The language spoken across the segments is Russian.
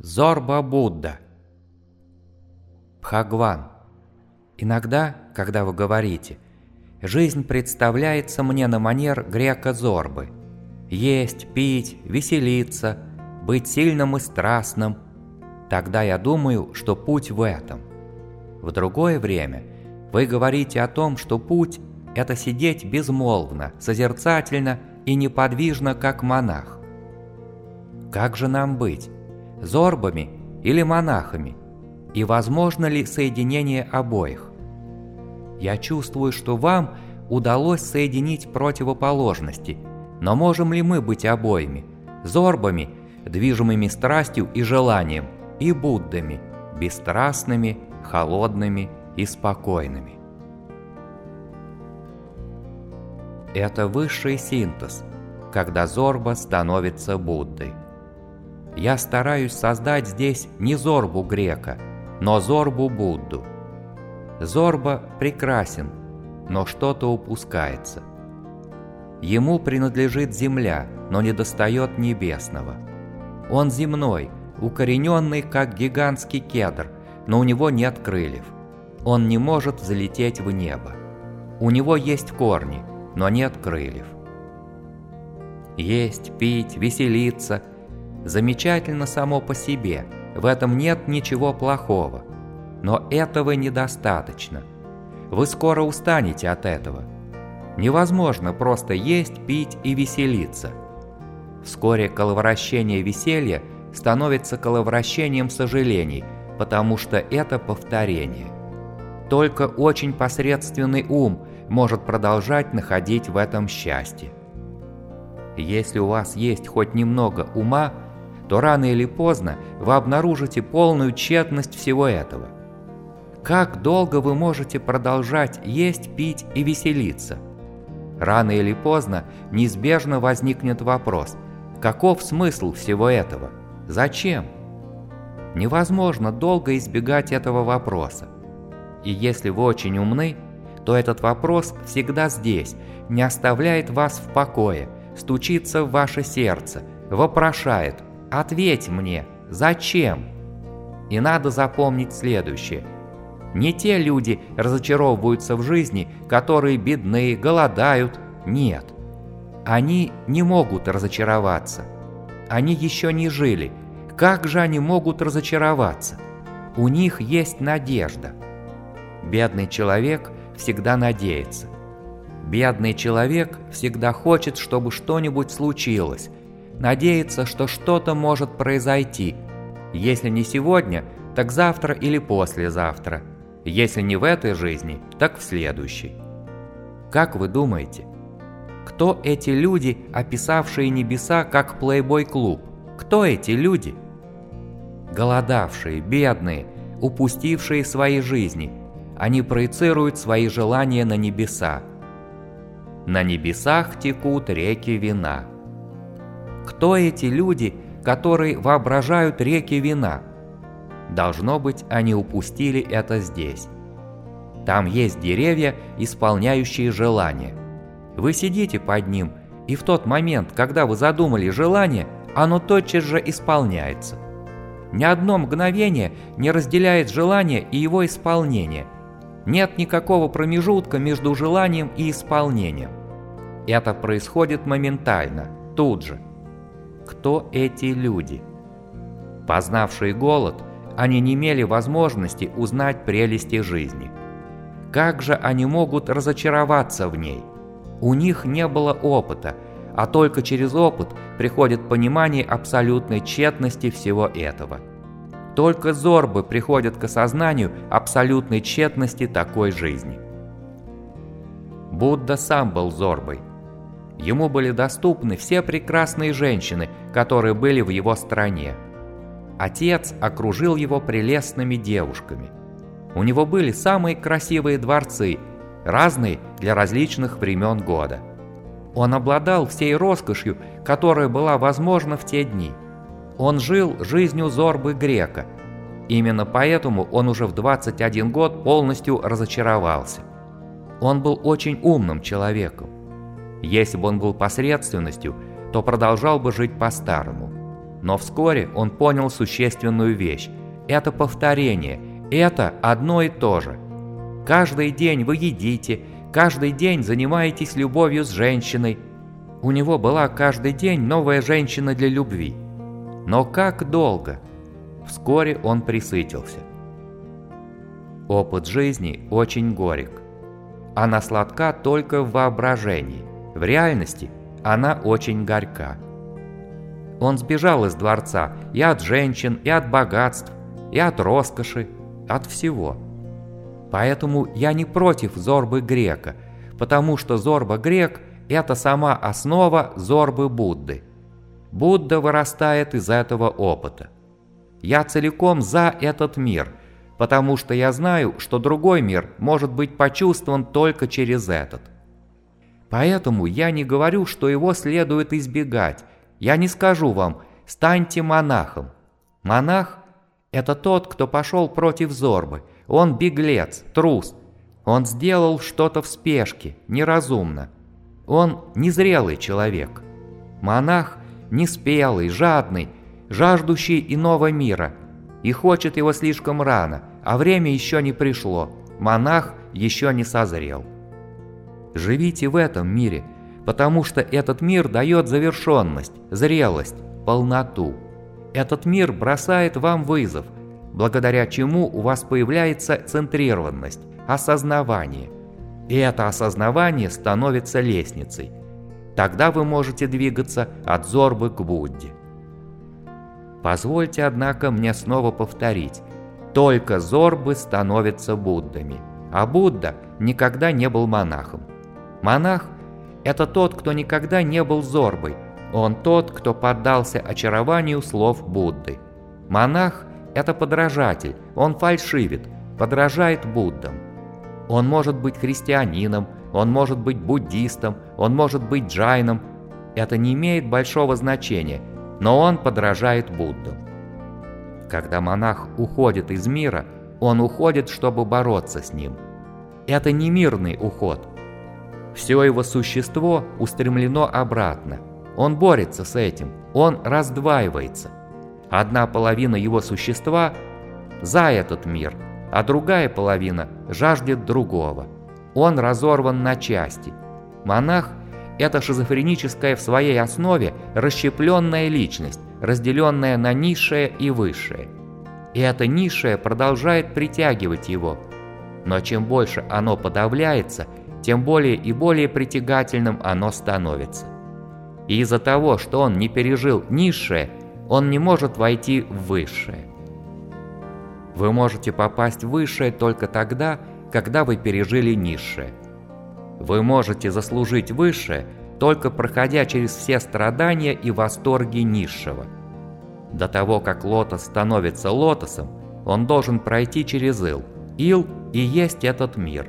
Зорба Будда. Бхагван. Иногда, когда вы говорите «Жизнь представляется мне на манер грека Зорбы», есть, пить, веселиться, быть сильным и страстным, тогда я думаю, что путь в этом. В другое время вы говорите о том, что путь – это сидеть безмолвно, созерцательно и неподвижно, как монах. Как же нам быть? Зорбами или монахами, и возможно ли соединение обоих. Я чувствую, что вам удалось соединить противоположности, но можем ли мы быть обоими, зорбами, движимыми страстью и желанием, и Буддами, бесстрастными, холодными и спокойными? Это высший синтез, когда Зорба становится Буддой. Я стараюсь создать здесь не Зорбу грека, но Зорбу Будду. Зорба прекрасен, но что-то упускается. Ему принадлежит земля, но не достает небесного. Он земной, укорененный, как гигантский кедр, но у него нет крыльев. Он не может залететь в небо. У него есть корни, но нет крыльев. Есть, пить, веселиться – замечательно само по себе, в этом нет ничего плохого. Но этого недостаточно. Вы скоро устанете от этого. Невозможно просто есть, пить и веселиться. Вскоре коловращение веселья становится коловращением сожалений, потому что это повторение. Только очень посредственный ум может продолжать находить в этом счастье. Если у вас есть хоть немного ума, то рано или поздно вы обнаружите полную тщетность всего этого. Как долго вы можете продолжать есть, пить и веселиться? Рано или поздно неизбежно возникнет вопрос, каков смысл всего этого? Зачем? Невозможно долго избегать этого вопроса. И если вы очень умны, то этот вопрос всегда здесь, не оставляет вас в покое, стучится в ваше сердце, вопрошает, Ответь мне, зачем? И надо запомнить следующее. Не те люди разочаровываются в жизни, которые бедны, голодают. Нет. Они не могут разочароваться. Они еще не жили. Как же они могут разочароваться? У них есть надежда. Бедный человек всегда надеется. Бедный человек всегда хочет, чтобы что-нибудь случилось, надеется, что что-то может произойти. Если не сегодня, так завтра или послезавтра. Если не в этой жизни, так в следующей. Как вы думаете, кто эти люди, описавшие небеса как плейбой-клуб? Кто эти люди? Голодавшие, бедные, упустившие свои жизни. Они проецируют свои желания на небеса. На небесах текут реки вина. Кто эти люди, которые воображают реки вина? Должно быть, они упустили это здесь. Там есть деревья, исполняющие желания. Вы сидите под ним, и в тот момент, когда вы задумали желание, оно тотчас же исполняется. Ни одно мгновение не разделяет желание и его исполнение. Нет никакого промежутка между желанием и исполнением. Это происходит моментально, тут же кто эти люди. Познавшие голод, они не имели возможности узнать прелести жизни. Как же они могут разочароваться в ней? У них не было опыта, а только через опыт приходит понимание абсолютной тщетности всего этого. Только зорбы приходят к осознанию абсолютной тщетности такой жизни. Будда сам был зорбой. Ему были доступны все прекрасные женщины, которые были в его стране. Отец окружил его прелестными девушками. У него были самые красивые дворцы, разные для различных времен года. Он обладал всей роскошью, которая была возможна в те дни. Он жил жизнью Зорбы Грека. Именно поэтому он уже в 21 год полностью разочаровался. Он был очень умным человеком. Если бы он был посредственностью, то продолжал бы жить по-старому. Но вскоре он понял существенную вещь. Это повторение, это одно и то же. Каждый день вы едите, каждый день занимаетесь любовью с женщиной. У него была каждый день новая женщина для любви. Но как долго? Вскоре он присытился. Опыт жизни очень горек. Она сладка только в воображении. В реальности она очень горька. Он сбежал из дворца и от женщин, и от богатств, и от роскоши, от всего. Поэтому я не против Зорбы Грека, потому что Зорба Грек – это сама основа Зорбы Будды. Будда вырастает из этого опыта. Я целиком за этот мир, потому что я знаю, что другой мир может быть почувствован только через этот. Поэтому я не говорю, что его следует избегать. Я не скажу вам «станьте монахом». Монах – это тот, кто пошел против Зорбы. Он беглец, трус. Он сделал что-то в спешке, неразумно. Он незрелый человек. Монах – неспелый, жадный, жаждущий иного мира – и хочет его слишком рано, а время еще не пришло, монах еще не созрел. Живите в этом мире, потому что этот мир дает завершенность, зрелость, полноту. Этот мир бросает вам вызов, благодаря чему у вас появляется центрированность, осознавание. И это осознавание становится лестницей. Тогда вы можете двигаться от Зорбы к Будде. Позвольте, однако, мне снова повторить. Только Зорбы становятся Буддами, а Будда никогда не был монахом. Монах – это тот, кто никогда не был Зорбой, он тот, кто поддался очарованию слов Будды. Монах – это подражатель, он фальшивит, подражает Буддам. Он может быть христианином, он может быть буддистом, он может быть джайном. Это не имеет большого значения – но он подражает Будду. Когда монах уходит из мира, он уходит, чтобы бороться с ним. Это не мирный уход. Все его существо устремлено обратно. Он борется с этим, он раздваивается. Одна половина его существа за этот мир, а другая половина жаждет другого. Он разорван на части. Монах это шизофреническая в своей основе расщепленная личность, разделенная на низшее и высшее. И это низшее продолжает притягивать его. Но чем больше оно подавляется, тем более и более притягательным оно становится. И из-за того, что он не пережил низшее, он не может войти в высшее. Вы можете попасть в высшее только тогда, когда вы пережили низшее – вы можете заслужить высшее, только проходя через все страдания и восторги низшего. До того, как лотос становится лотосом, он должен пройти через ил. Ил и есть этот мир.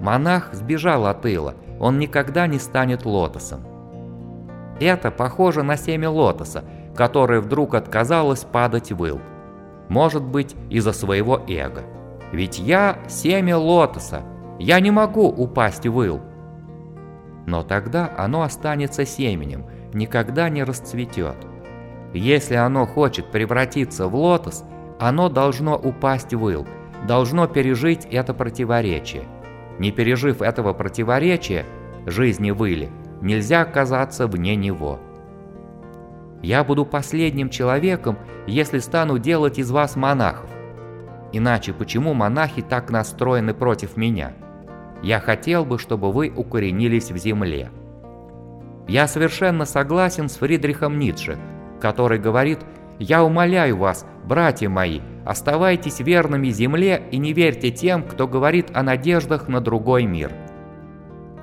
Монах сбежал от ила, он никогда не станет лотосом. Это похоже на семя лотоса, которое вдруг отказалось падать в ил. Может быть, из-за своего эго. Ведь я семя лотоса, я не могу упасть в ил. Но тогда оно останется семенем, никогда не расцветет. Если оно хочет превратиться в лотос, оно должно упасть в ил, должно пережить это противоречие. Не пережив этого противоречия, жизни в иле, нельзя оказаться вне него. Я буду последним человеком, если стану делать из вас монахов. Иначе почему монахи так настроены против меня? Я хотел бы, чтобы вы укоренились в земле. Я совершенно согласен с Фридрихом Ницше, который говорит «Я умоляю вас, братья мои, оставайтесь верными земле и не верьте тем, кто говорит о надеждах на другой мир».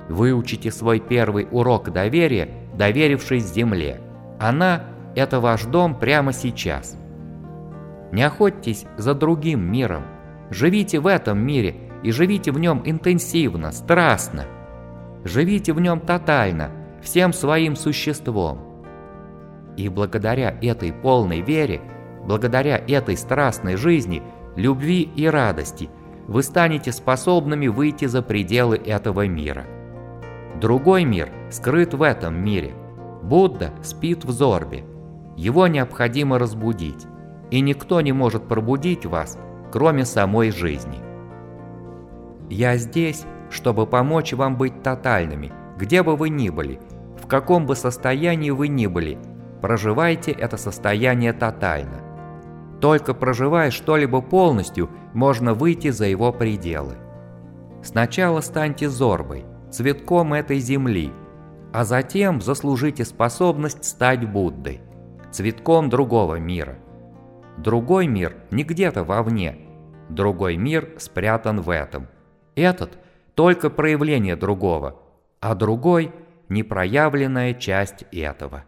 Выучите свой первый урок доверия, доверившись земле. Она – это ваш дом прямо сейчас. Не охотьтесь за другим миром. Живите в этом мире и живите в нем интенсивно, страстно. Живите в нем тотально, всем своим существом. И благодаря этой полной вере, благодаря этой страстной жизни, любви и радости, вы станете способными выйти за пределы этого мира. Другой мир скрыт в этом мире. Будда спит в Зорбе. Его необходимо разбудить, и никто не может пробудить вас, кроме самой жизни. Я здесь, чтобы помочь вам быть тотальными, где бы вы ни были, в каком бы состоянии вы ни были, проживайте это состояние тотально. Только проживая что-либо полностью, можно выйти за его пределы. Сначала станьте зорбой, цветком этой земли, а затем заслужите способность стать Буддой, цветком другого мира. Другой мир не где-то вовне, другой мир спрятан в этом. Этот – только проявление другого, а другой – непроявленная часть этого.